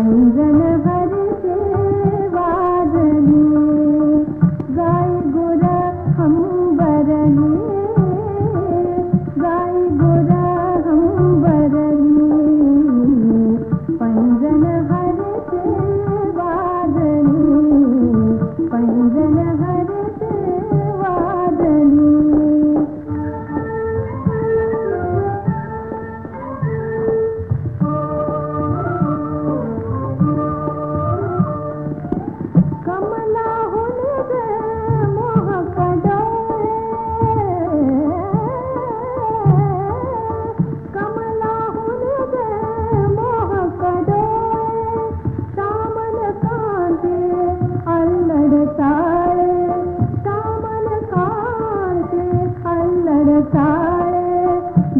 अंगन भर से बादली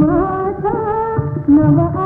माता नवा